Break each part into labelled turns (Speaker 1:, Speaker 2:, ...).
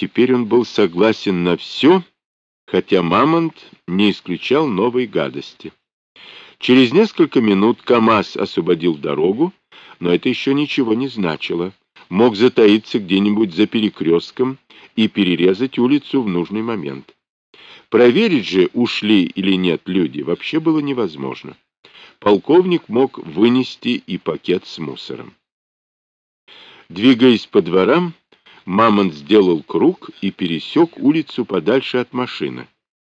Speaker 1: Теперь он был согласен на все, хотя Мамонт не исключал новой гадости. Через несколько минут КамАЗ освободил дорогу, но это еще ничего не значило. Мог затаиться где-нибудь за перекрестком и перерезать улицу в нужный момент. Проверить же, ушли или нет люди, вообще было невозможно. Полковник мог вынести и пакет с мусором. Двигаясь по дворам, Мамонт сделал круг и пересек улицу подальше от машины.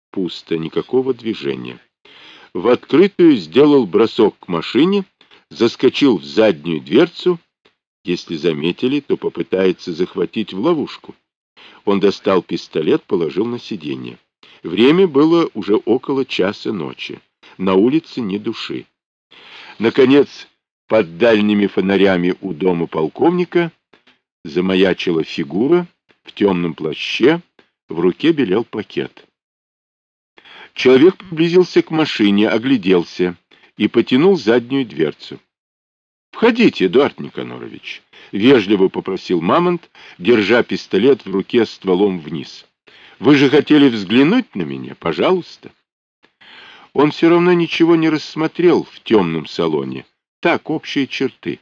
Speaker 1: Пусто, никакого движения. В открытую сделал бросок к машине, заскочил в заднюю дверцу. Если заметили, то попытается захватить в ловушку. Он достал пистолет, положил на сиденье. Время было уже около часа ночи. На улице ни души. Наконец, под дальними фонарями у дома полковника замаячила фигура в темном плаще, в руке белел пакет. Человек приблизился к машине, огляделся и потянул заднюю дверцу. «Входите, Эдуард Никонорович», — вежливо попросил Мамонт, держа пистолет в руке стволом вниз. «Вы же хотели взглянуть на меня? Пожалуйста». Он все равно ничего не рассмотрел в темном салоне. Так, общие черты.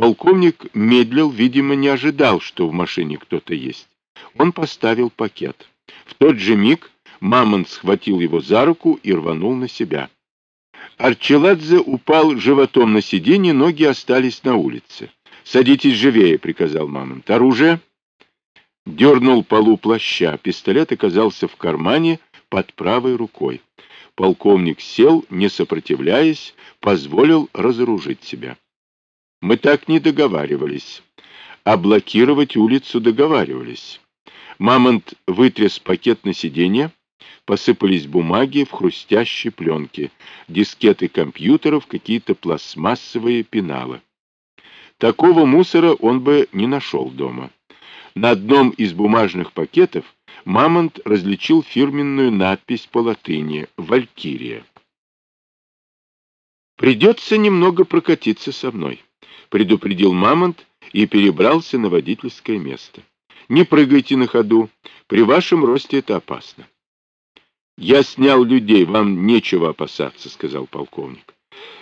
Speaker 1: Полковник медлил, видимо, не ожидал, что в машине кто-то есть. Он поставил пакет. В тот же миг Мамонт схватил его за руку и рванул на себя. Арчеладзе упал животом на сиденье, ноги остались на улице. «Садитесь живее», — приказал Мамонт. «Оружие?» Дернул полу плаща. Пистолет оказался в кармане под правой рукой. Полковник сел, не сопротивляясь, позволил разоружить себя. Мы так не договаривались. А блокировать улицу договаривались. Мамонт вытряс пакет на сиденье, посыпались бумаги в хрустящей пленке, дискеты компьютеров, какие-то пластмассовые пеналы. Такого мусора он бы не нашел дома. На одном из бумажных пакетов Мамонт различил фирменную надпись по латыни «Валькирия». «Придется немного прокатиться со мной» предупредил Мамонт и перебрался на водительское место. Не прыгайте на ходу, при вашем росте это опасно. Я снял людей, вам нечего опасаться, сказал полковник.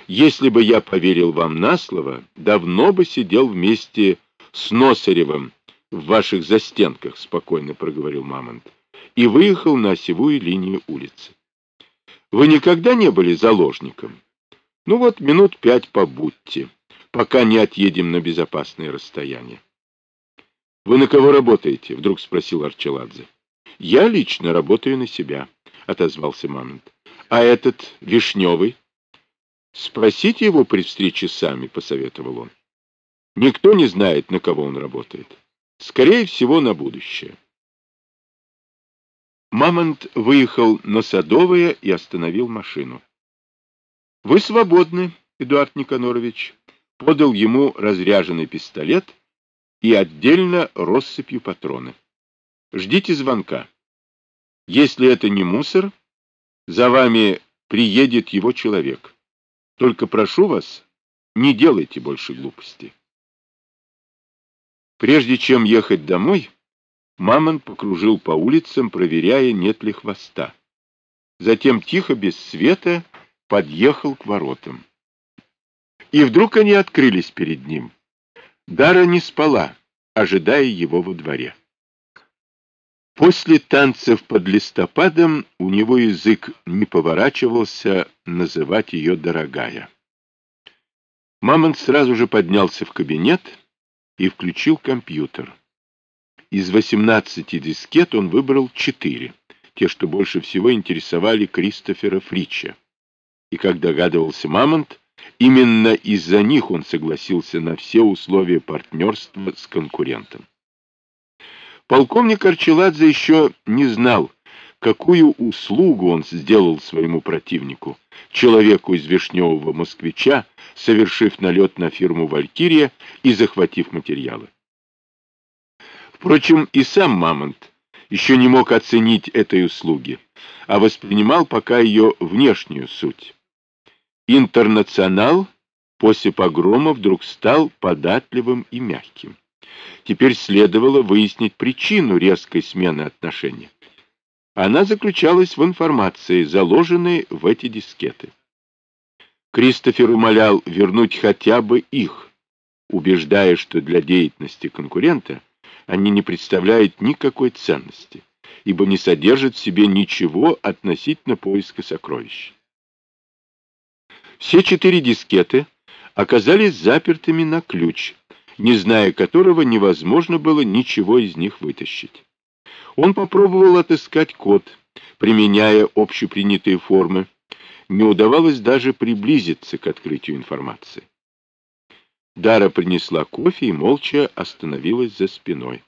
Speaker 1: Если бы я поверил вам на слово, давно бы сидел вместе с Носаревым в ваших застенках, спокойно проговорил Мамонт, и выехал на осевую линию улицы. Вы никогда не были заложником? Ну вот минут пять побудьте пока не отъедем на безопасное расстояние. — Вы на кого работаете? — вдруг спросил Арчеладзе. — Я лично работаю на себя, — отозвался Мамонт. — А этот Вишневый? — Спросите его при встрече сами, — посоветовал он. — Никто не знает, на кого он работает. Скорее всего, на будущее. Мамонт выехал на Садовое и остановил машину. — Вы свободны, Эдуард Никонорович, подал ему разряженный пистолет и отдельно россыпью патроны. Ждите звонка. Если это не мусор, за вами приедет его человек. Только прошу вас, не делайте больше глупостей. Прежде чем ехать домой, Мамон покружил по улицам, проверяя, нет ли хвоста. Затем тихо, без света, подъехал к воротам. И вдруг они открылись перед ним. Дара не спала, ожидая его во дворе. После танцев под листопадом у него язык не поворачивался называть ее «дорогая». Мамонт сразу же поднялся в кабинет и включил компьютер. Из 18 дискет он выбрал 4, те, что больше всего интересовали Кристофера Фрича. И, как догадывался Мамонт, Именно из-за них он согласился на все условия партнерства с конкурентом. Полковник Арчеладзе еще не знал, какую услугу он сделал своему противнику, человеку из Вишневого москвича, совершив налет на фирму «Валькирия» и захватив материалы. Впрочем, и сам Мамонт еще не мог оценить этой услуги, а воспринимал пока ее внешнюю суть. Интернационал после погрома вдруг стал податливым и мягким. Теперь следовало выяснить причину резкой смены отношений. Она заключалась в информации, заложенной в эти дискеты. Кристофер умолял вернуть хотя бы их, убеждая, что для деятельности конкурента они не представляют никакой ценности, ибо не содержат в себе ничего относительно поиска сокровищ. Все четыре дискеты оказались запертыми на ключ, не зная которого невозможно было ничего из них вытащить. Он попробовал отыскать код, применяя общепринятые формы. Не удавалось даже приблизиться к открытию информации. Дара принесла кофе и молча остановилась за спиной.